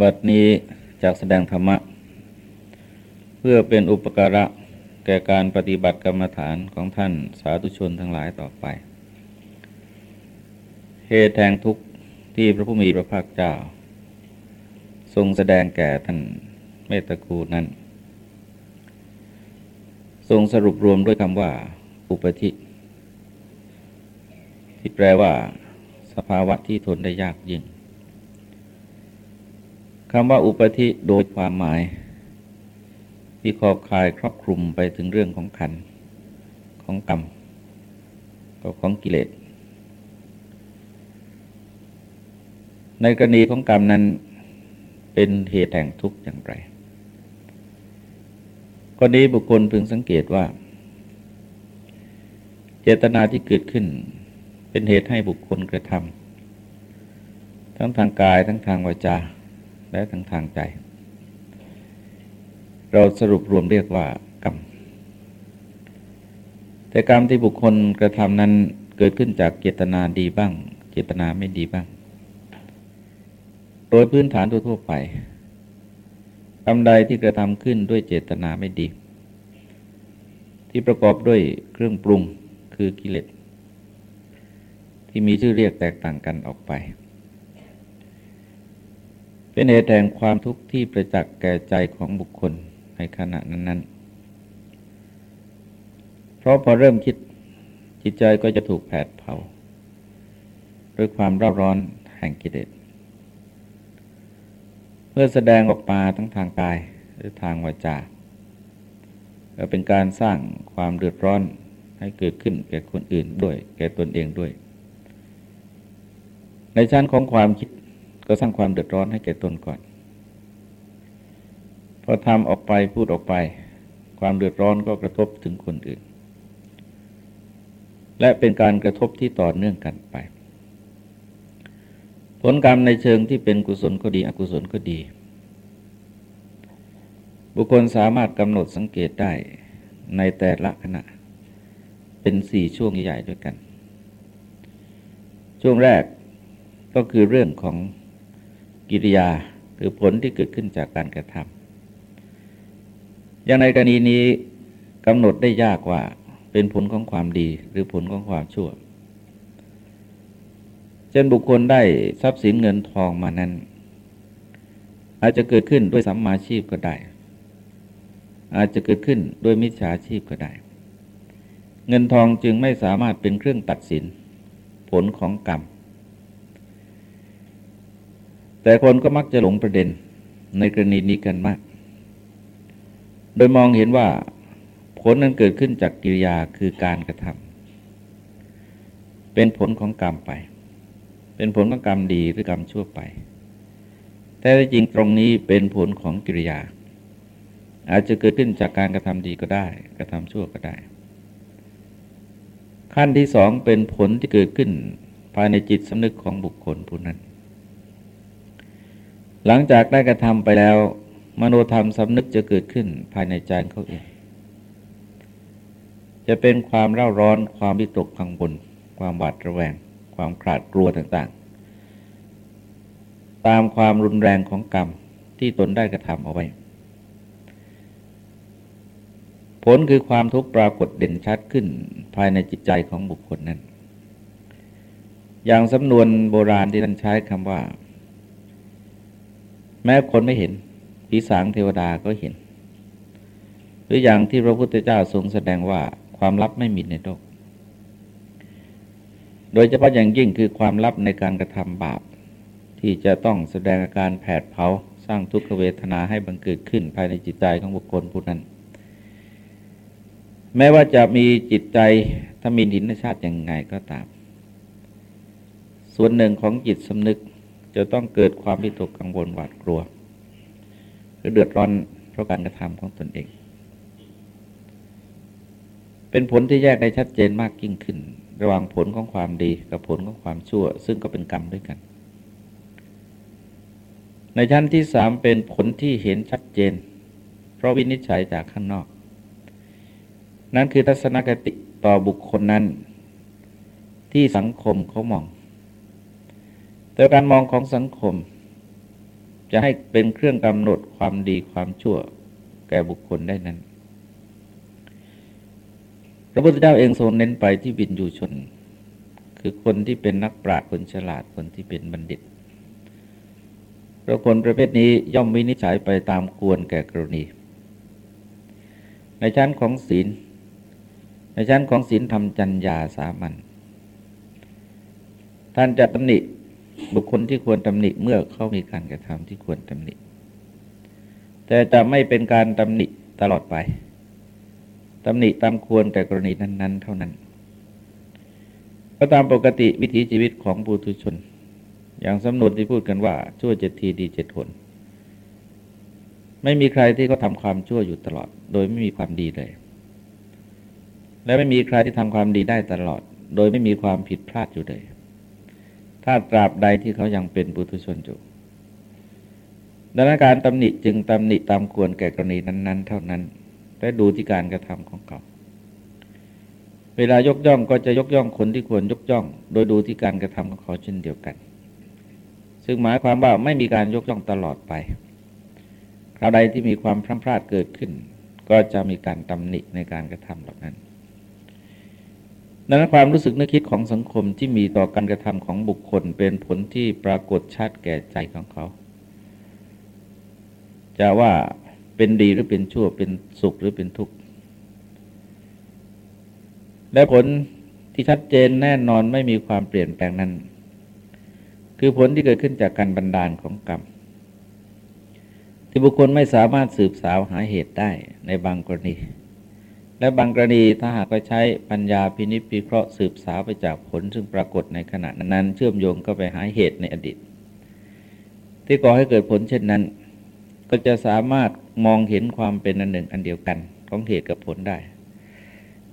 บัดนี้จากแสดงธรรมะ เพื่อเป็นอุปการะแก่การปฏิบัติกรรมฐานของท่านสาธุชนทั้งหลายต่อไป เหตุแห่งทุกข์ที่พระผู้มีพระภาคเจ้า ทรงแสดงแก่ท่านเมตตาคูนั้น ทรงสรุปรวมด้วยคำว่า อุปธิ ที่แปลว่า สภาวะที่ทนได้ยากยิ่ง คำว่าอุปธิโดยความหมาย ที่ขอบคายครอบคลุมไปถึงเรื่องของขันของกรรมก็ของกิเลส ในกรณีของกรรมนั้นเป็นเหตุแห่งทุกข์อย่างไรก็นี้บุคคลพึงสังเกตว่า เจตนาที่เกิดขึ้นเป็นเหตุให้บุคคลกระทำทั้งทางกายทั้งทางวาจา และทั้งทางใจ เราสรุปรวมเรียกว่ากรรม แต่กรรมที่บุคคลกระทำนั้นเกิดขึ้นจากเจตนาดีบ้าง เจตนาไม่ดีบ้าง โดยพื้นฐานทั่วไปกรรมใดที่กระทำขึ้นด้วยเจตนาไม่ดี ที่ประกอบด้วยเครื่องปรุงคือกิเลสที่มีชื่อเรียกแตกต่างกันออกไป เป็นเหตุแห่งความทุกข์ที่ประจักษ์แก่ใจของบุคคลในขณะนั้น ๆ เพราะพอเริ่มคิดจิตใจก็จะถูกแผดเผาด้วยความร้อนร้อนแห่งกิเลสเมื่อแสดงออกมาทั้งทางกายหรือทางวาจาเป็นการสร้างความเดือดร้อนให้เกิดขึ้นแก่คนอื่นด้วย แก่ตนเองด้วย ในชั้นของความคิด ก็สร้างความเดือดร้อนให้แก่ตนก่อน พอทำออกไปพูดออกไป ความเดือดร้อนก็กระทบถึงคนอื่น และเป็นการกระทบที่ต่อเนื่องกันไป ผลกรรมในเชิงที่เป็นกุศลก็ดี อกุศลก็ดี บุคคลสามารถกำหนดสังเกตได้ในแต่ละขณะ เป็นสี่ช่วงใหญ่ด้วยกัน ช่วงแรกก็คือเรื่องของ กิริยาหรือผลที่เกิดขึ้นจากการกระทำอย่างในกรณีนี้กำหนดได้ยากว่าเป็นผลของความดีหรือผลของความชั่ว เช่นบุคคลได้ทรัพย์สินเงินทองมานั้น อาจจะเกิดขึ้นด้วยสัมมาชีพก็ได้ อาจจะเกิดขึ้นด้วยมิจฉาชีพก็ได้ เงินทองจึงไม่สามารถเป็นเครื่องตัดสิน ผลของกรรม แต่คนก็มักจะหลงประเด็นในกรณีนี้กันมาก โดยมองเห็นว่าผลนั้นเกิดขึ้นจากกิริยาคือการกระทำเป็นผลของกรรมไป เป็นผลของกรรมดีหรือกรรมชั่วไป แต่จริงตรงนี้เป็นผลของกิริยา อาจจะเกิดขึ้นจากการกระทำดีก็ได้ กระทำชั่วก็ได้ ขั้นที่สองเป็นผลที่เกิดขึ้นภายในจิตสำนึกของบุคคลผู้นั้น หลังจากได้กระทำไปแล้ว มโนธรรมสำนึกจะเกิดขึ้นภายในใจเขาเอง จะเป็นความเร่าร้อนความวิตกกังวลความหวาดระแวง ความขาดกลัวต่างๆ ตามความรุนแรงของกรรมที่ตนได้กระทำเอาไว้ ผลคือความทุกข์ปรากฏเด่นชัดขึ้นภายในจิตใจของบุคคลนั้น อย่างสำนวนโบราณที่ท่านใช้คำว่า แม้คนไม่เห็นผีสางเทวดาก็เห็น หรืออย่างที่พระพุทธเจ้าทรงแสดงว่าความลับไม่มีในโลก โดยเฉพาะอย่างยิ่งคือความลับในการกระทำบาป ที่จะต้องแสดงอาการแผดเผาสร้างทุกขเวทนาให้บังเกิดขึ้นภายในจิตใจของบุคคลผู้นั้น แม้ว่าจะมีจิตใจถ้ามีหินชาติอย่างไงก็ตาม ส่วนหนึ่งของจิตสำนึก จะต้องเกิดความวิตกกังวลหวาดกลัว หรือเดือดร้อนเพราะการกระทำของตนเอง เป็นผลที่แยกได้ชัดเจนมากยิ่งขึ้น ระหว่างผลของความดีกับผลของความชั่ว ซึ่งก็เป็นกรรมด้วยกัน ในชั้นที่สามเป็นผลที่เห็นชัดเจน เพราะวินิจฉัยจากข้างนอก นั่นคือทัศนคติต่อบุคคลนั้น ที่สังคมเขามอง แต่การมองของสังคม จะให้เป็นเครื่องกำหนดความดีความชั่วแก่บุคคลได้นั้น พระพุทธเจ้าเองทรงเน้นไปที่วินยูชน คือคนที่เป็นนักปราชญ์คนฉลาดคนที่เป็นบัณฑิตเพราะคนประเภทนี้ย่อมวินิจฉัยไปตามควรแก่กรณี ในชั้นของศีล ในชั้นของศีลทำจัญญาสามัญท่านจะตำหนิ บุคคลที่ควรตำหนิเมื่อเขามีการกระทำที่ควรตำหนิ แต่จะไม่เป็นการตำหนิตลอดไปตำหนิตามควรแต่กรณีนั้น ๆ เท่านั้นก็ตามปกติวิถีชีวิตของปุถุชน อย่างสำนวนที่พูดกันว่า ชั่วเจ็ดทีดีเจ็ดหนไม่มีใครที่เขาทำความชั่วอยู่ตลอด โดยไม่มีความดีเลย และไม่มีใครที่ทำความดีได้ตลอด โดยไม่มีความผิดพลาดอยู่เลย ถ้าตราบใดที่เขายังเป็นปุถุชนอยู่ดังนั้นการตำหนิจึงตำหนิตามควรแก่กรณีนั้น ๆ เท่านั้นและดูที่การกระทำของเขา เวลายกย่องก็จะยกย่องคนที่ควรยกย่อง โดยดูที่การกระทำของเขาเช่นเดียวกัน ซึ่งหมายความว่าไม่มีการยกย่องตลอดไป คราวใดที่มีความพลาดพลาดเกิดขึ้น ก็จะมีการตำหนิในการกระทำเหล่านั้น ดังนั้นความรู้สึกนึกคิดของสังคมที่มีต่อการกระทำของบุคคล เป็นผลที่ปรากฏชัดแก่ใจของเขา จะว่าเป็นดีหรือเป็นชั่วเป็นสุขหรือเป็นทุกข์และผลที่ชัดเจนแน่นอนไม่มีความเปลี่ยนแปลงนั้น คือผลที่เกิดขึ้นจากการบันดาลของกรรม ที่บุคคลไม่สามารถสืบสาวหาเหตุได้ในบางกรณี และบางกรณีถ้าหากไปใช้ปัญญาพินิจพิเคราะห์สืบสาวไปจากผลซึ่งปรากฏในขณะนั้น เชื่อมโยงก็ไปหาเหตุในอดีต ที่ก่อให้เกิดผลเช่นนั้น ก็จะสามารถมองเห็นความเป็นอันหนึ่งอันเดียวกันของเหตุกับผลได้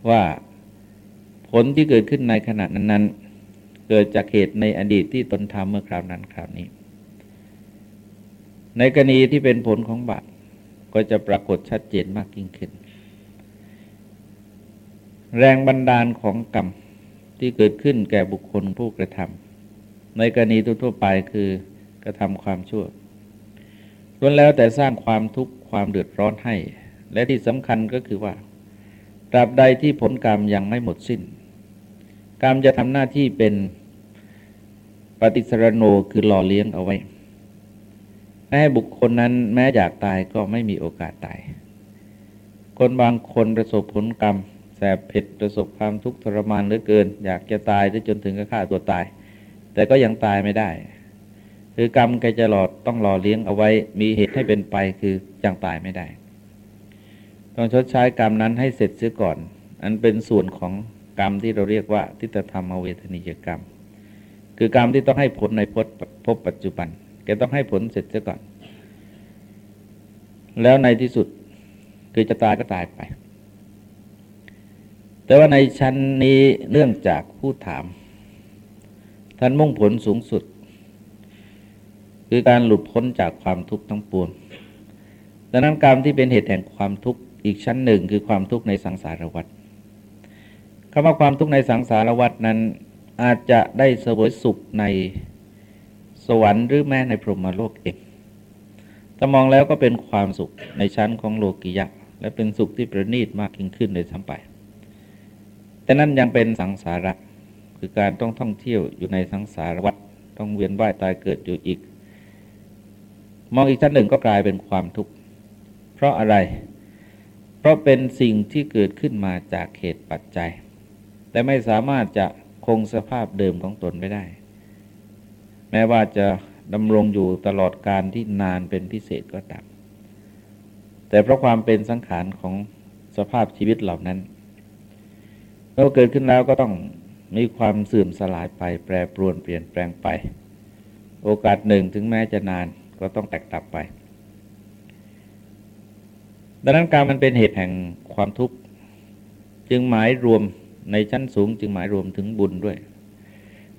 ว่าผลที่เกิดขึ้นในขณะนั้นเกิดจากเหตุในอดีตที่ตนทำเมื่อคราวนั้นคราวนี้ ในกรณีที่เป็นผลของบาปก็จะปรากฏชัดเจนมากยิ่งขึ้น แรงบันดาลของกรรมที่เกิดขึ้นแก่บุคคลผู้กระทำในกรณีทั่วไปคือกระทำความชั่วล้วนแล้วแต่สร้างความทุกข์ความเดือดร้อนให้ และที่สำคัญก็คือว่าตราบใดที่ผลกรรมยังไม่หมดสิ้น กรรมจะทำหน้าที่เป็นปฏิสรโนคือหล่อเลี้ยงเอาไว้ให้บุคคลนั้นแม้อยากตายก็ไม่มีโอกาสตาย คนบางคนประสบผลกรรม แสบเผ็ดประสบความทุกข์ทรมานเหลือเกิน อยากจะตายจนถึงกับฆ่าตัวตาย แต่ก็ยังตายไม่ได้ คือกรรมแกจะหลอดต้องหล่อเลี้ยงเอาไว้ มีเหตุให้เป็นไปคือยังตายไม่ได้ ต้องชดใช้กรรมนั้นให้เสร็จเสียก่อน อันเป็นส่วนของกรรมที่เราเรียกว่าทิฏฐธรรมเวทนิยกรรม คือกรรมที่ต้องให้ผลในพพบปัจจุบันแกต้องให้ผลเสร็จเสียก่อน แล้วในที่สุดคือจะตายก็ตายไป แต่ว่าในชั้นนี้เนื่องจากผู้ถาม ท่านมุ่งผลสูงสุด คือการหลุดพ้นจากความทุกข์ทั้งปวงดังนั้นกรรมที่เป็นเหตุแห่งความทุกข์อีกชั้นหนึ่งคือความทุกข์ในสังสารวัฏคำว่าความทุกข์ในสังสารวัฏนั้นอาจจะได้เสวยสุขในสวรรค์หรือแม้ในพรหมโลกเองแต่มองแล้วก็เป็นความสุขในชั้นของโลกิยะ และเป็นสุขที่ประณีตมากยิ่งขึ้นเลยทั้งไป แต่นั้นยังเป็นสังสาระคือการต้องท่องเที่ยวอยู่ในสังสารวัฏต้องเวียนว่ายตายเกิดอยู่อีก มองอีกชั้นหนึ่งก็กลายเป็นความทุกข์เพราะอะไร เพราะเป็นสิ่งที่เกิดขึ้นมาจากเหตุปัจจัย แต่ไม่สามารถจะคงสภาพเดิมของตนไม่ได้ แม้ว่าจะดำรงอยู่ตลอดการที่นานเป็นพิเศษก็ตามแต่เพราะความเป็นสังขารของสภาพชีวิตเหล่านั้น มื่อเกิดขึ้นแล้วก็ต้องมีความเสื่อมสลายไปแปรปรวนเปลี่ยนแปลงไป โอกาสหนึ่งถึงแม้จะนานก็ต้องแตกตับไป ดังนั้นการมันเป็นเหตุแห่งความทุกข์จึงหมายรวมในชั้นสูงจึงหมายรวมถึงบุญด้วย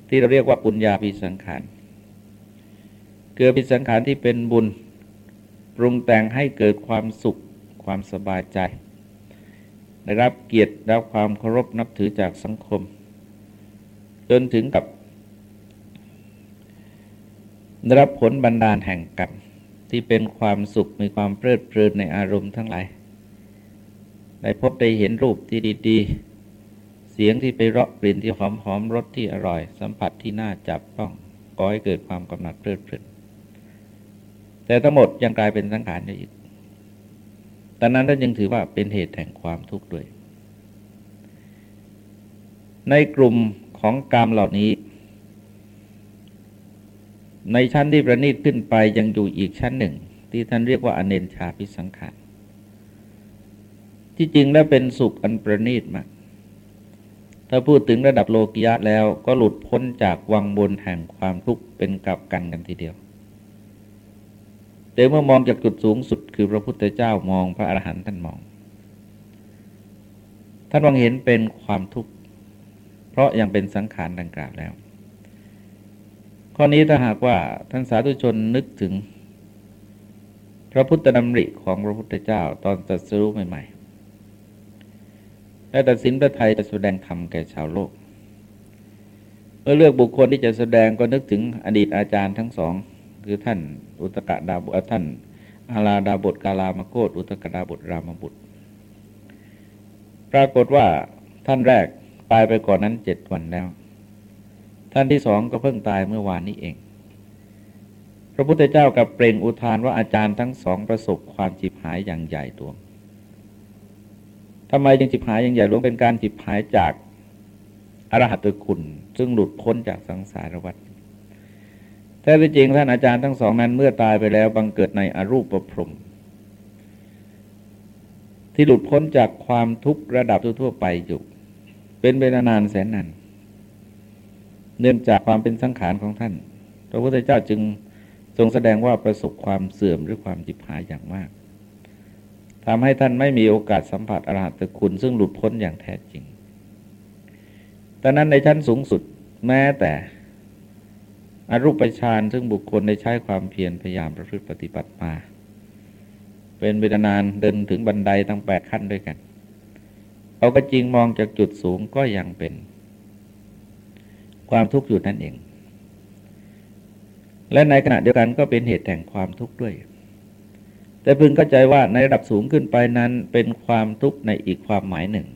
ที่เราเรียกว่าปุญญาภิสังขารเกิดภิสังขารที่เป็นบุญ ปรุงแต่งให้เกิดความสุขความสบายใจ ได้รับเกียรติรับความเคารพนับถือจากสังคม จนถึงกับได้รับผลบันดาลแห่งกรรมที่เป็นความสุขมีความเพลิดเพลินในอารมณ์ทั้งหลาย ได้พบได้เห็นรูปที่ดี ๆ เสียงที่ไปเราะกลิ่นที่หอมหอมรสที่อร่อย สัมผัสที่น่าจับต้องก่อให้เกิดความกำหนัดเพลิดเพลินแต่ทั้งหมดยังกลายเป็นสังขารอยู่อีก ตอนนั้นท่านยังถือว่าเป็นเหตุแห่งความทุกข์ด้วย ในกลุ่มของกรรมเหล่านี้ ในชั้นที่ประณีตขึ้นไปยังอยู่อีกชั้นหนึ่ง ที่ท่านเรียกว่าอเนนชาพิสังขารที่จริงแล้วเป็นสุขอันประณีตมากถ้าพูดถึงระดับโลกิยะแล้วก็หลุดพ้นจากวังบนแห่งความทุกข์เป็นกับกันกันทีเดียว แต่เมื่อมองจากจุดสูงสุดคือพระพุทธเจ้ามองพระอรหันต์ท่านมอง ท่านมองเห็นเป็นความทุกข์เพราะยังเป็นสังขารดังกล่าวแล้ว ข้อนี้ถ้าหากว่าท่านสาธุชนนึกถึง พระพุทธดำริของพระพุทธเจ้าตอนตรัสรู้ใหม่ๆและตัดสินพระไทยจะแสดงธรรมแก่ชาวโลก เมื่อเลือกบุคคลที่จะแสดงก็นึกถึงอดีตอาจารย์ทั้งสอง คือท่านอุตกะดาบุท่านอาลาดาบทกาลามโคตอุตกะดาบทรามบุตร ปรากฏว่าท่านแรกตายไปก่อนนั้นเจ็ดวันแล้ว ท่านที่สองก็เพิ่งตายเมื่อวานนี้เอง พระพุทธเจ้ากับเปล่งอุทานว่าอาจารย์ทั้งสองประสบความจิบหายอย่างใหญ่ตัวทำไมจึงจิบหายอย่างใหญ่หลวงเป็นการจิบหายจากอรหัตคุณ ซึ่งหลุดพ้นจากสังสารวัฏ แท้จริงท่านอาจารย์ทั้งสองนั้นเมื่อตายไปแล้วบังเกิดในอรูปประพรมที่หลุดพ้นจากความทุกข์ระดับทั่วไปอยู่ เป็นเวลานานแสนนานเนื่องจากความเป็นสังขารของท่าน พระพุทธเจ้าจึงทรงแสดงว่าประสบความเสื่อมหรือความจิบหายอย่างมากทำให้ท่านไม่มีโอกาสสัมผัสอรหัตคุณ ซึ่งหลุดพ้นอย่างแท้จริงแต่นั้นในชั้นสูงสุดแม้แต่ อรูปฌานซึ่งบุคคลได้ใช้ความเพียรพยายามประพฤติปฏิบัติมา เป็นเวลานานเดินถึงบันไดตั้งแปดขั้นด้วยกัน เอาก็จริงมองจากจุดสูงก็ยังเป็น ความทุกข์อยู่นั่นเอง และในขณะเดียวกันก็เป็นเหตุแห่งความทุกข์ด้วย แต่พึงเข้าใจว่าในระดับสูงขึ้นไปนั้นเป็นความทุกข์ในอีกความหมายหนึ่ง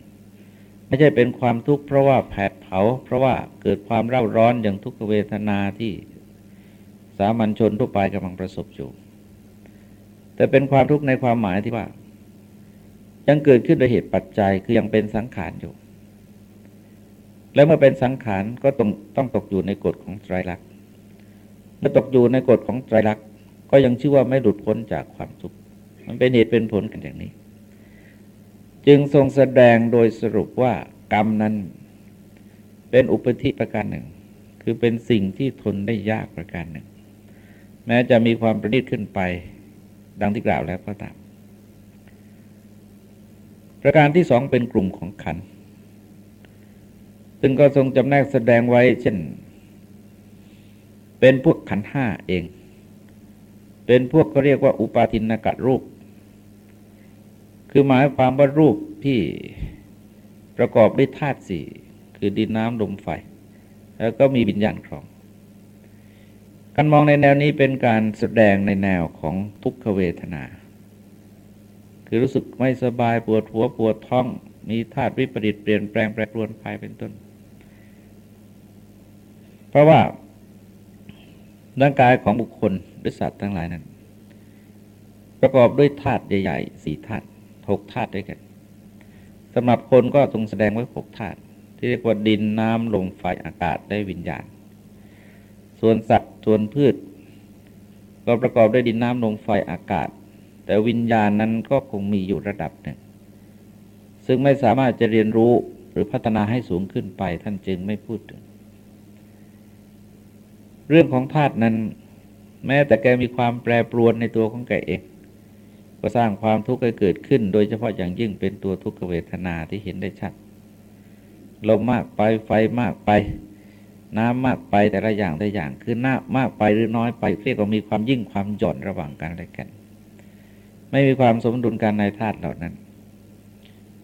ไม่ใช่เป็นความทุกข์เพราะว่าแผด เผาเพราะว่าเกิดความเร่าร้อนอย่างทุกขเวทนาที่สามัญชนทั่วไปกำลังประสบอยู่ แต่เป็นความทุกข์ในความหมายที่ว่า ยังเกิดขึ้นโดยเหตุปัจจัยคือยังเป็นสังขารอยู่ แล้วเมื่อเป็นสังขารก็ต้องต้องตกอยู่ในกฎของไตรลักษณ์เมื่อตกอยู่ในกฎของไตรลักษณ์ก็ยังชื่อว่าไม่หลุดพ้นจากความทุกข์มันเป็นเหตุเป็นผลกันอย่างนี้ จึงทรงแสดงโดยสรุปว่ากรรมนั้น เป็นอุปธิประการหนึ่ง คือเป็นสิ่งที่ทนได้ยากประการหนึ่ง แม้จะมีความประณีตขึ้นไป ดังที่กล่าวแล้วก็ตาม ประการที่สองเป็นกลุ่มของขัน ซึ่งก็ทรงจำแนกแสดงไว้ เช่น เป็นพวกขันห้าเอง เป็นพวกเขาเรียกว่า อุปาทินกะรูป คือหมายความว่ารูปที่ประกอบด้วยธาตุสี่ คือดินน้ำลมไฟ แล้วก็มีวิญญาณครอง การมองในแนวนี้เป็นการแสดงในแนวของทุกขเวทนา คือรู้สึกไม่สบายปวดหัวปวดท้อง มีธาตุวิปริตเปลี่ยนแปลงแปรปรวนภายเป็นต้น เพราะว่าร่างกายของบุคคลหรือสัตว์ทั้งหลายนั้น ประกอบด้วยธาตุใหญ่ๆสี่ธาตุหกธาตุด้วยกันสำหรับคนก็ทรงแสดงไว้หกธาตุ ที่เรียกว่าดินน้ำลมไฟอากาศได้วิญญาณ ส่วนสัตว์ส่วนพืช ก็ประกอบด้วยดินน้ำลมไฟอากาศ แต่วิญญาณนั้นก็คงมีอยู่ระดับหนึ่ง ซึ่งไม่สามารถจะเรียนรู้หรือพัฒนาให้สูงขึ้นไปท่านจึงไม่พูดถึง เรื่องของธาตุนั้น แม้แต่แกมีความแปรปรวนในตัวของแกเองก็สร้างความทุกข์ให้เกิดขึ้น โดยเฉพาะอย่างยิ่งเป็นตัวทุกขเวทนาที่เห็นได้ชัด ลมมากไปไฟมากไป น้ำมากไปแต่ละอย่างแต่อย่าง คือหน้ามากไปหรือน้อยไปเรียกว่ามีความยิ่งความหย่อนระหว่างกันและกัน ไม่มีความสมดุลกันในธาตุเหล่านั้น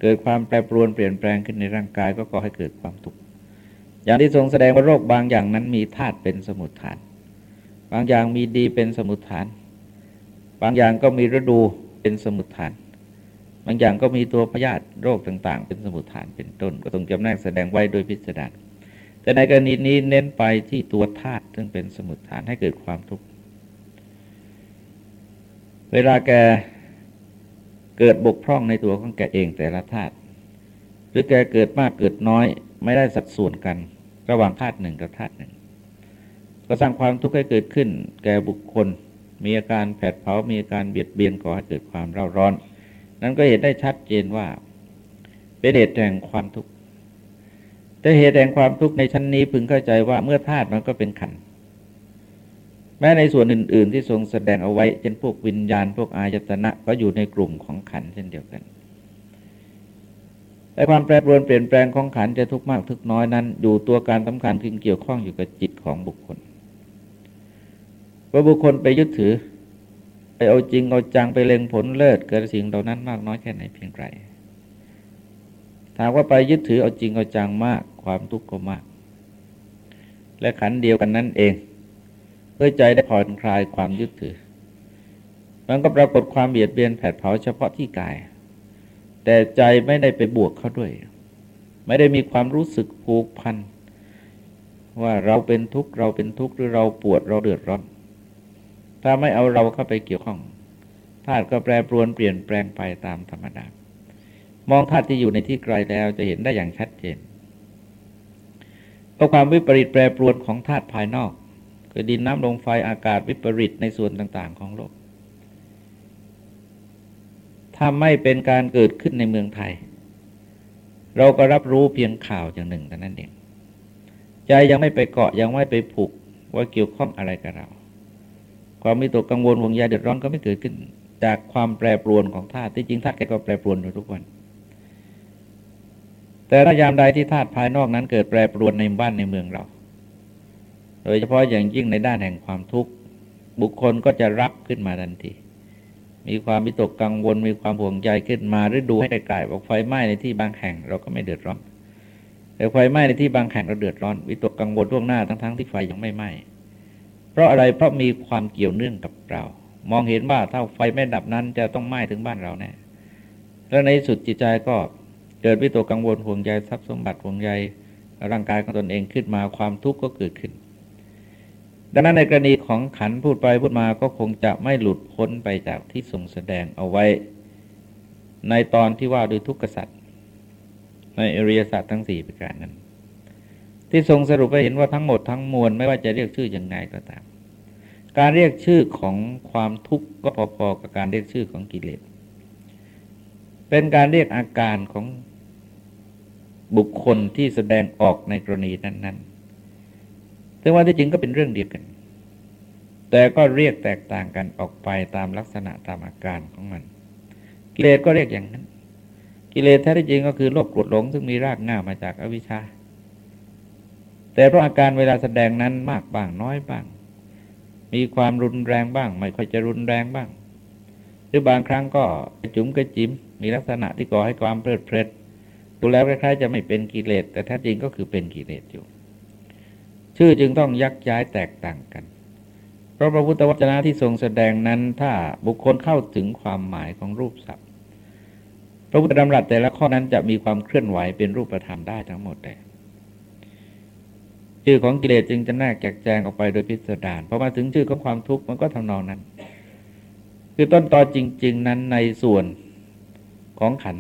เกิดความแปรปรวนเปลี่ยนแปลงขึ้นในร่างกายก็ก่อให้เกิดความทุกข์อย่างที่ทรงแสดงว่าโรคบางอย่างนั้นมีธาตุเป็นสมุทฐาน บางอย่างมีดีเป็นสมุทฐาน บางอย่างก็มีฤดูเป็นสมุทฐาน บางอย่างก็มีตัวพยาธิโรคต่าง ๆ เป็นสมุทฐานเป็นต้น ก็ต้องจำแนกแสดงไว้โดยพิสดารแต่ในกรณีนี้เน้นไปที่ตัวธาตุซึ่งเป็นสมุทฐานให้เกิดความทุกข์เวลาแกเกิดบกพร่องในตัวของแกเองแต่ละธาตุหรือแกเกิดมากเกิดน้อย ไม่ได้สัดส่วนกัน ระหว่างธาตุหนึ่งกับธาตุหนึ่ง ก็สร้างความทุกข์ให้เกิดขึ้น แก่บุคคล มีอาการแผดเผา มีอาการเบียดเบียนก่อให้เกิดความเร่าร้อน นั้นก็เห็นได้ชัดเจนว่า เป็นเหตุแห่งความทุกข์แต่เหตุแห่งความทุกข์ในชั้นนี้พึงเข้าใจว่าเมื่อธาตุมันก็เป็นขัน แม้ในส่วนอื่น ๆ ที่ทรงแสดงเอาไว้เช่นพวกวิญญาณพวกอายตนะก็อยู่ในกลุ่มของขันเช่นเดียวกัน แต่ความแปรปรวนเปลี่ยนแปลงของขันจะทุกข์มากทุกน้อยนั้น อยู่ตัวการสำคัญคือเกี่ยวข้องอยู่กับจิตของบุคคลว่าบุคคลไปยึดถือ ไปเอาจริงเอาจังไปเล็งผลเลิศเกิดสิ่งเหล่านั้นมากน้อยแค่ไหนเพียงไรถามว่าไปยึดถือเอาจริงเอาจังมากความทุกข์ก็มาก และขันเดียวกันนั่นเอง เพื่อใจได้ผ่อนคลายความยึดถือ มันก็ปรากฏความเบียดเบียนแผดเผาเฉพาะที่กาย แต่ใจไม่ได้ไปบวกเข้าด้วย ไม่ได้มีความรู้สึกผูกพันว่าเราเป็นทุกข์เราเป็นทุกข์หรือเราปวดเราเดือดร้อน ถ้าไม่เอาเราเข้าไปเกี่ยวข้องธาตุก็แปรปรวนเปลี่ยนแปลงไปตามธรรมดามองธาตุที่อยู่ในที่ไกลแล้วจะเห็นได้อย่างชัดเจนเพราะความวิปริตแปรปรวนของธาตุภายนอกคือดินน้ำลมไฟอากาศวิปริตในส่วนต่าง ๆ ของโลก ถ้าไม่เป็นการเกิดขึ้นในเมืองไทย เราก็รับรู้เพียงข่าวอย่างหนึ่งแต่นั้นเอง ใจยังไม่ไปเกาะยังไม่ไปผูกว่าเกี่ยวข้องอะไรกับเรา ความมีตัวกังวลห่วงใยเดือดร้อนก็ไม่เกิดขึ้น จากความแปรปรวนของธาตุที่จริงธาตุแกก็แปรปรวนอยู่ทุกวัน แต่ถ้ายามใดที่ธาตุภายนอกนั้นเกิดแปรปรวนในบ้านในเมืองเรา โดยเฉพาะอย่างยิ่งในด้านแห่งความทุกข์บุคคลก็จะรับขึ้นมาทันที มีความวิตกกังวล มีความห่วงใยขึ้นมาหรือดูให้ไกลๆบอกไฟไหม้ในที่บางแห่งเราก็ไม่เดือดร้อนแต่ไฟไหม้ในที่บางแห่งเราเดือดร้อนวิตกกังวลล่วงหน้าทั้งๆที่ไฟยังไม่ไหม้ เพราะอะไรเพราะมีความเกี่ยวเนื่องกับเรา มองเห็นว่าถ้าไฟไม่ดับนั้นจะต้องไหม้ถึงบ้านเราแน่แล้วในสุดจิตใจก็เกิดวิตกกังวลห่วงใยทรัพย์สมบัติห่วงใยร่างกายของตนเองขึ้นมาความทุกข์ก็เกิดขึ้น ดังนั้นในกรณีของขันพูดไปพูดมาก็คงจะไม่หลุดพ้นไปจากที่ทรงแสดงเอาไว้ ในตอนที่ว่าโดยทุกขสัตว์ในอริยสัจทั้งสี่ประการนั้น ที่ทรงสรุปไปเห็นว่าทั้งหมดทั้งมวลไม่ว่าจะเรียกชื่ออยังไงก็ตาม การเรียกชื่อของความทุกข์ก็พอๆกับการเรียกชื่อของกิเลส เป็นการเรียกอาการของบุคคลที่แสดงออกในกรณีนั้นๆซึ่งว่าที่จริงก็เป็นเรื่องเดียวกัน แต่ก็เรียกแตกต่างกันออกไปตามลักษณะตามอาการของมัน กิเลสก็เรียกอย่างนั้น กิเลสแท้ที่จริงก็คือโลภโกรธหลง ซึ่งมีรากง่ามาจากอวิชชา แต่เพราะอาการเวลาแสดงนั้นมากบ้างน้อยบ้าง มีความรุนแรงบ้าง ไม่ค่อยจะรุนแรงบ้าง หรือบางครั้งก็จุ๋มกระจิ๋มมีลักษณะที่ก่อให้ความเพลิดเพลินดูแล้วคล้ายๆจะไม่เป็นกิเลสแต่แท้จริงก็คือเป็นกิเลสอยู่ ชื่อจึงต้องยักย้ายแตกต่างกัน เพราะพระพุทธวจนะที่ทรงแสดงนั้นถ้าบุคคลเข้าถึงความหมายของรูปศัพท์พระพุทธดำรัสแต่ละข้อนั้นจะมีความเคลื่อนไหวเป็นรูปธรรมได้ทั้งหมดเลย ชื่อของกิเลสจึงจะแนกแจกแจงออกไปโดยพิสดารพอมาถึงชื่อของความทุกข์มันก็ทำนองนั้น คือต้นตอจริง ๆ นั้นในส่วนของขัน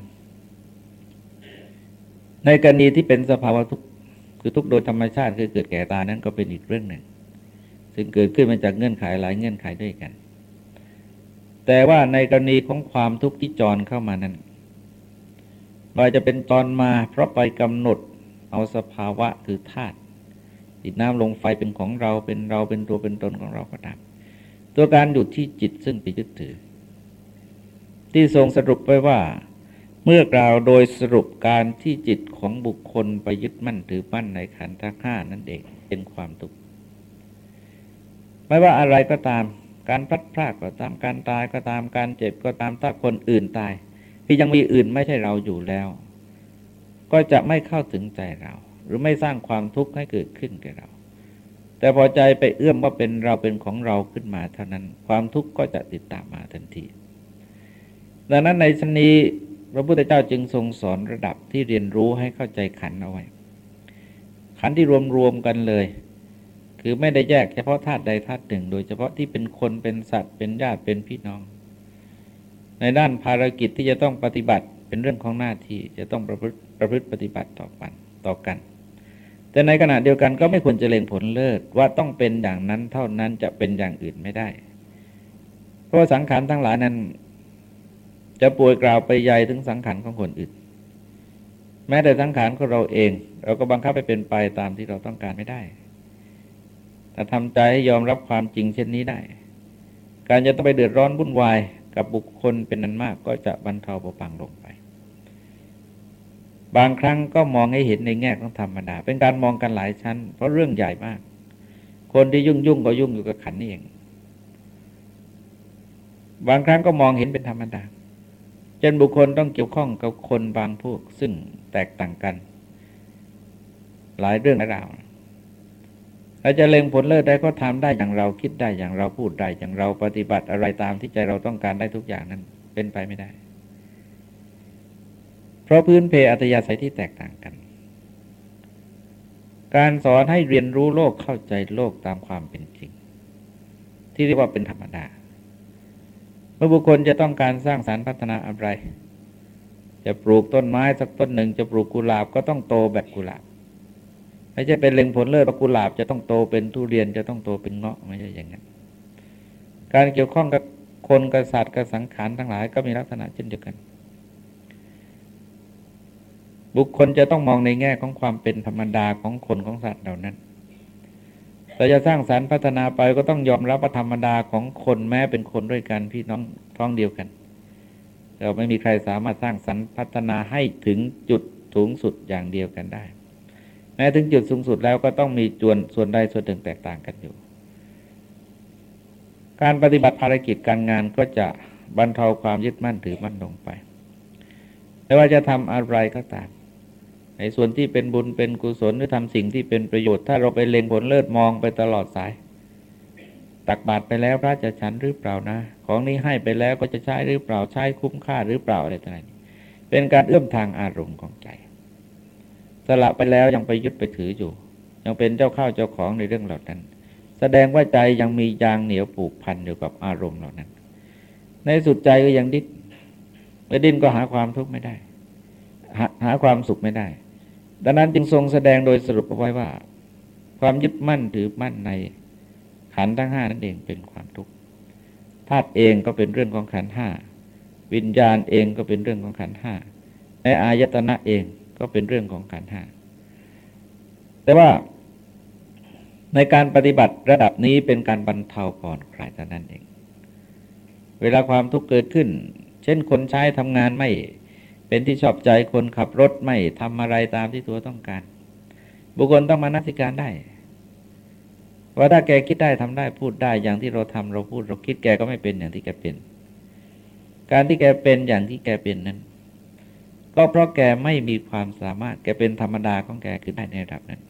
ในกรณีที่เป็นสภาวะทุกข์คือทุกโดยธรรมชาติคือเกิดแก่ตานั้นก็เป็นอีกเรื่องหนึ่ง ซึ่งเกิดขึ้นมาจากเงื่อนไขหลายเงื่อนไขด้วยกัน แต่ว่าในกรณีของความทุกข์ที่จรเข้ามานั้นเราจะเป็นจรมาเพราะไปกำหนดเอาสภาวะคือธาตุ ดินน้ำลงไฟเป็นของเราเป็นเราเป็นตัวเป็นตนของเราก็ตามตัวการหยุดที่จิตซึ่งไปยึดถือ ที่ทรงสรุปไว้ว่า เมื่อกล่าวโดยสรุปการที่จิตของบุคคลไปยึดมั่นถือมั่นในขันธ์ทั้งห้านั่นเองเป็นความทุกข์ไม่ว่าอะไรก็ตามการพลัดพรากก็ตามการตายก็ตามการเจ็บก็ตามถ้าคนอื่นตายที่ยังมีอื่นไม่ใช่เราอยู่แล้ว ก็จะไม่เข้าถึงใจเรา หรือไม่สร้างความทุกข์ให้เกิดขึ้นแก่เรา แต่พอใจไปเอื้อมว่าเป็นเราเป็นของเราขึ้นมาเท่านั้นความทุกข์ก็จะติดตามมาทันที ดังนั้นในชั้นนี้พระพุทธเจ้าจึงทรงสอนระดับที่เรียนรู้ให้เข้าใจขันเอาไว้ ขันที่รวมรวมกันเลย คือไม่ได้แยกเฉพาะธาตุใดธาตุหนึ่ง โดยเฉพาะที่เป็นคนเป็นสัตว์เป็นญาติเป็นพี่น้อง ในด้านภารกิจที่จะต้องปฏิบัติเป็นเรื่องของหน้าที่จะต้องประพฤติประพฤติปฏิบัติต่อกันต่อกัน แต่ในขณะเดียวกันก็ไม่ควรจะเล็งผลเลิศว่าต้องเป็นอย่างนั้นเท่านั้นจะเป็นอย่างอื่นไม่ได้ เพราะสังขารทั้งหลายนั้น จะป่วยกล่าวไปใหญ่ถึงสังขารของคนอื่น แม้แต่สังขารของเราเอง เราก็บังคับไปเป็นไปตามที่เราต้องการไม่ได้ แต่ทำใจยอมรับความจริงเช่นนี้ได้ การจะต้องไปเดือดร้อนวุ่นวายกับบุคคลเป็นนั้นมากก็จะบรรเทาเบาบางลงไป บางครั้งก็มองให้เห็นในแง่ของธรรมดา เป็นการมองกันหลายชั้น เพราะเรื่องใหญ่มาก คนที่ยุ่งยุ่งก็ยุ่งอยู่กับขันนี่เอง บางครั้งก็มองเห็นเป็นธรรมดาจนบุคคลต้องเกี่ยวข้องกับคนบางพวก ซึ่งแตกต่างกัน หลายเรื่องหลายราวเราจะเล็งผลเลิศได้ก็ทำได้อย่างเราคิดได้อย่างเราพูดได้อย่างเราปฏิบัติอะไรตามที่ใจเราต้องการได้ทุกอย่างนั้นเป็นไปไม่ได้ เพราะพื้นเพอัตยาศัยที่แตกต่างกัน การสอนให้เรียนรู้โลกเข้าใจโลกตามความเป็นจริง ที่เรียกว่าเป็นธรรมดา เมื่อบุคคลจะต้องการสร้างสารรค์พัฒนาอะไร จะปลูกต้นไม้สักต้นหนึ่งจะปลูกกุหลาบก็ต้องโตแบบกุหลาบไม่ใช่เป็นเล็งผลเลิศว่ากุหลาบจะต้องโตเป็นทุเรียนจะต้องโตเป็นเงาะไม่ใช่อย่างนั้น การเกี่ยวข้องกับคนกับสัตว์กับสังขารทั้งหลายก็มีลักษณะเช่นเดียวกัน บุคคลจะต้องมองในแง่ของความเป็นธรรมดาของคนของสัตว์เหล่านั้นเราจะสร้างสารรค์พัฒนาไปก็ต้องยอมรับธรรมดาของคนแม้เป็นคนด้วยกันพี่น้องท้องเดียวกัน เราไม่มีใครสามารถสร้างสรรค์พัฒนาให้ถึงจุดสูงสุดอย่างเดียวกันได้ แม้ถึงจุดสูงสุดแล้วก็ต้องมีจวนส่วนใดส่วนหนึ่งแตกต่างกันอยู่ การปฏิบัติภารกิจการงานก็จะบรรเทาความยึดมั่นถือมั่นลงไป ไม่ว่าจะทำอะไรก็ตาม ในส่วนที่เป็นบุญเป็นกุศลหรือทำสิ่งที่เป็นประโยชน์ถ้าเราไปเล็งผลเลิศมองไปตลอดสาย ตักบาตรไปแล้วพระจะฉันหรือเปล่านะ ของนี้ให้ไปแล้วก็จะใช้หรือเปล่าใช้คุ้มค่าหรือเปล่าอะไรต่างๆเป็นการเอื้อมทางอารมณ์ของใจ สละไปแล้วยังไปยึดไปถืออยู่ ยังเป็นเจ้าข้าวเจ้าของในเรื่องเหล่านั้น แสดงว่าใจยังมียางเหนียวผูกพันอยู่กับอารมณ์เหล่านั้น ในสุดใจก็ยังดิ้นไม่ดิ้นก็หาความทุกข์ไม่ได้ หาความสุขไม่ได้ ดังนั้นจึงทรงแสดงโดยสรุปเอาไว้ว่า ความยึดมั่นถือมั่นในขันทั้งห้านั่นเองเป็นความทุกข์ธาตุเองก็เป็นเรื่องของขันห้าวิญญาณเองก็เป็นเรื่องของขันห้าในอายตนะเองก็เป็นเรื่องของขันห้าแต่ว่าในการปฏิบัติระดับนี้เป็นการบรรเทาผ่อนคลายเท่านั้นเอง เวลาความทุกข์เกิดขึ้น เช่นคนใช้ทำงานไม่ เป็นที่ชอบใจคนขับรถไม่ทำอะไรตามที่ตัวต้องการ บุคคลต้องมานัสิการได้ว่าถ้าแกคิดได้ทำได้พูดได้อย่างที่เราทำเราพูดเราคิดแกก็ไม่เป็นอย่างที่แกเป็น การที่แกเป็นอย่างที่แกเป็นนั้น ก็เพราะแกไม่มีความสามารถแกเป็นธรรมดาของแกคือได้ในระดับนั้น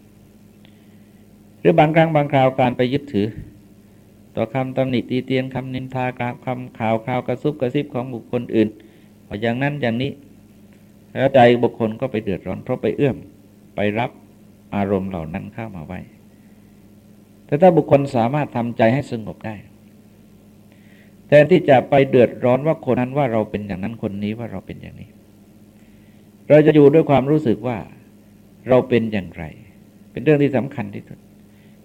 หรือบางครั้งบางคราวการไปยึดถือ ต่อคำตำหนิตีเตียนคำนินทากราบคำข่าวข่าวกระซุบกระซิบของบุคคลอื่นอย่างนั้นอย่างนี้ แล้วใจบุคคลก็ไปเดือดร้อนเพราะไปเอื้อมไปรับอารมณ์เหล่านั้นเข้ามาไว้ แต่ถ้าบุคคลสามารถทำใจให้สงบได้ แทนที่จะไปเดือดร้อนว่าคนนั้นว่าเราเป็นอย่างนั้นคนนี้ว่าเราเป็นอย่างนี้ เราจะอยู่ด้วยความรู้สึกว่าเราเป็นอย่างไร เป็นเรื่องที่สำคัญที่สุด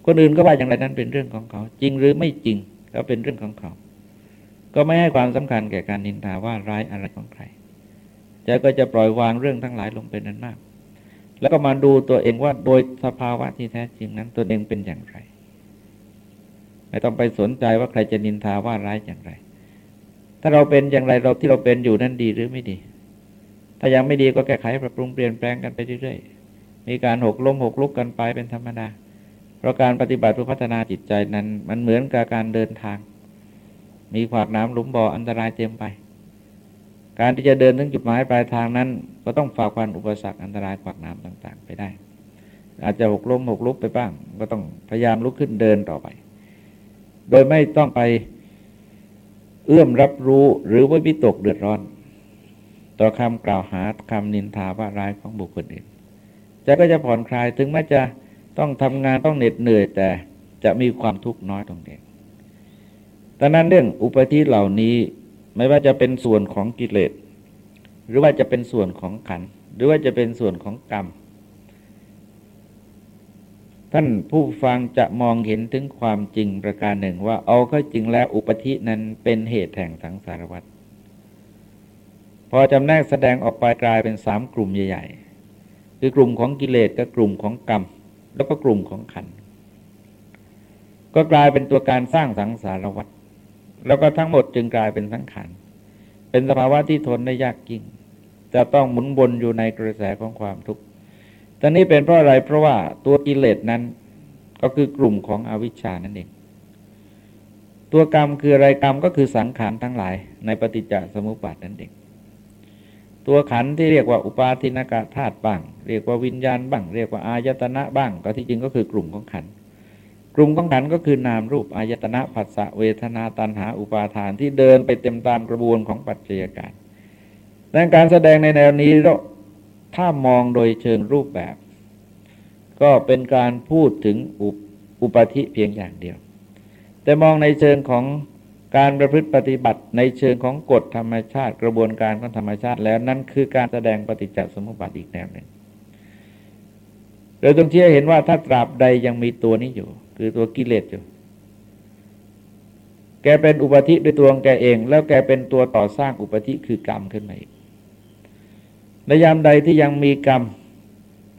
คนอื่นก็ว่าอย่างไรนั้นเป็นเรื่องของเขา จริงหรือไม่จริงก็เป็นเรื่องของเขา ก็ไม่ให้ความสำคัญแก่การนินทาว่าร้ายอะไรของใคร จก็จะปล่อยวางเรื่องทั้งหลายลงเป็นนั้นมาก แล้วก็มาดูตัวเองว่าโดยสภาวะที่แท้จริงนั้นตัวเองเป็นอย่างไรไม่ต้องไปสนใจว่าใครจะนินทาว่าร้ายอย่างไร ถ้าเราเป็นอย่างไรเราที่เราเป็นอยู่นั้นดีหรือไม่ดี ถ้ายังไม่ดีก็แก้ไขปรับปรุงเปลี่ยนแปลงกันไปเรื่อยๆ มีการหกล้มหกลุกกันไปเป็นธรรมดา เพราะการปฏิบัติเพื่อพัฒนาจิตใจนั้น มันเหมือนกับการเดินทาง มีขวากน้ำหลุมบ่ออันตรายเต็มไป การที่จะเดินถึงจุดหมายปลายทางนั้น ก็ต้องฝ่าฟันอุปสรรคอันตรายขวากน้ำต่างๆ ไปได้ อาจจะหกล้มหกลุกไปบ้าง ก็ต้องพยายามลุกขึ้นเดินต่อไป โดยไม่ต้องไปเอื้อมรับรู้หรือว่าวิตกเดือดร้อน ต่อคำกล่าวหาคำนินทาว่าร้ายของบุคคลอื่นจะก็จะผ่อนคลายถึงแม้จะต้องทำงานต้องเหน็ดเหนื่อย แต่จะมีความทุกข์น้อยตรงเองดังนั้นเรื่องอุปธิเหล่านี้ ไม่ว่าจะเป็นส่วนของกิเลส หรือว่าจะเป็นส่วนของขัน หรือว่าจะเป็นส่วนของกรรม ท่านผู้ฟังจะมองเห็นถึงความจริงประการหนึ่งว่าเอาเข้าจริงแล้วอุปธินั้นเป็นเหตุแห่งสังสารวัฏพอจำแนกแสดงออกไปกลายเป็นสามกลุ่มใหญ่ ๆ คือกลุ่มของกิเลสกับกลุ่มของกรรม แล้วก็กลุ่มของขัน ก็กลายเป็นตัวการสร้างสังสารวัฏ แล้วก็ทั้งหมดจึงกลายเป็นสังขารเป็นสภาวะที่ทนได้ยากยิ่ง จะต้องหมุนวนอยู่ในกระแสของความทุกข์ตอนนี้เป็นเพราะอะไรเพราะว่าตัวกิเลสนั้นก็คือกลุ่มของอวิชชานั่นเอง ตัวกรรมคืออะไรกรรมก็คือสังขารทั้งหลาย ในปฏิจจสมุปบาทนั่นเองตัวขันที่เรียกว่าอุปาทินากาธาตุบ้าง เรียกว่าวิญญาณบ้าง เรียกว่าอายตนะบ้าง ก็ที่จริงก็คือกลุ่มของขัน กลุ่มของขันก็คือนามรูปอายตนะผัสสะเวทนาตันหาอุปาทานที่เดินไปเต็มตามกระบวนของปัจจัยการดังการแสดงในแนวนี้ถ้ามองโดยเชิงรูปแบบ ก็เป็นการพูดถึงอุปอุปธิเพียงอย่างเดียว แต่มองในเชิงของการประพฤติปฏิบัติในเชิงของกฎธรรมชาติ กระบวนการของธรรมชาติ แล้วนั่นคือการแสดงปฏิจจสมุปบาทอีกแนวหนึ่งโดยตรงที่เห็นว่าถ้าตราบใดยังมีตัวนี้อยู่ คือตัวกิเลสอยู่ แกเป็นอุปธิด้วยตัวของแกเอง แล้วแกเป็นตัวต่อสร้างอุปธิคือกรรมขึ้นมาอีกในยามใดที่ยังมีกรรม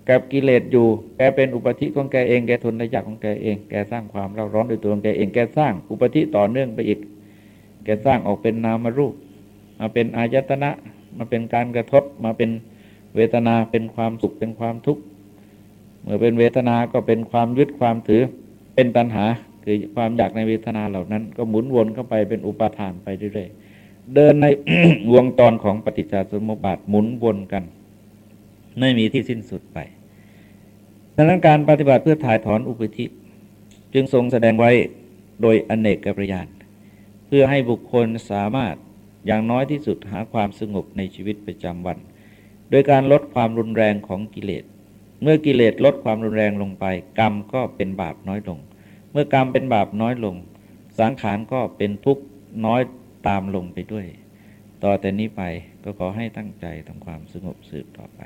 กับกิเลสอยู่ แกเป็นอุปธิของแกเอง แกทนได้ยากของแกเอง แกสร้างความเร่าร้อนด้วยตัวของแกเอง แกสร้างอุปธิต่อเนื่องไปอีก แกสร้างออกเป็นนามรูป มาเป็นอายตนะ มาเป็นการกระทบ มาเป็นเวทนา เป็นความสุข เป็นความทุกข์ เมื่อเป็นเวทนา ก็เป็นความยึดความถือ เป็นตัณหาคือความอยากในเวทนาเหล่านั้น ก็หมุนวนเข้าไปเป็นอุปาทานไปเรื่อยๆเดินในวงตอนของปฏิจจสมุปบาทหมุนวนกัน ไม่มีที่สิ้นสุดไปดังนั้นการปฏิบัติเพื่อถ่ายถอนอุปธิจึงทรงแสดงไว้โดยอนเนกกับประยานเพื่อให้บุคคลสามารถอย่างน้อยที่สุดหาความสงบในชีวิตประจำวัน โดยการลดความรุนแรงของกิเลส เมื่อกิเลสลดความรุนแรงลงไป กรรมก็เป็นบาปน้อยลง เมื่อกรรมเป็นบาปน้อยลง สังขารก็เป็นทุกข์น้อยตามลงไปด้วย ต่อแต่นี้ไปก็ขอให้ตั้งใจทำความสงบสืบต่อไป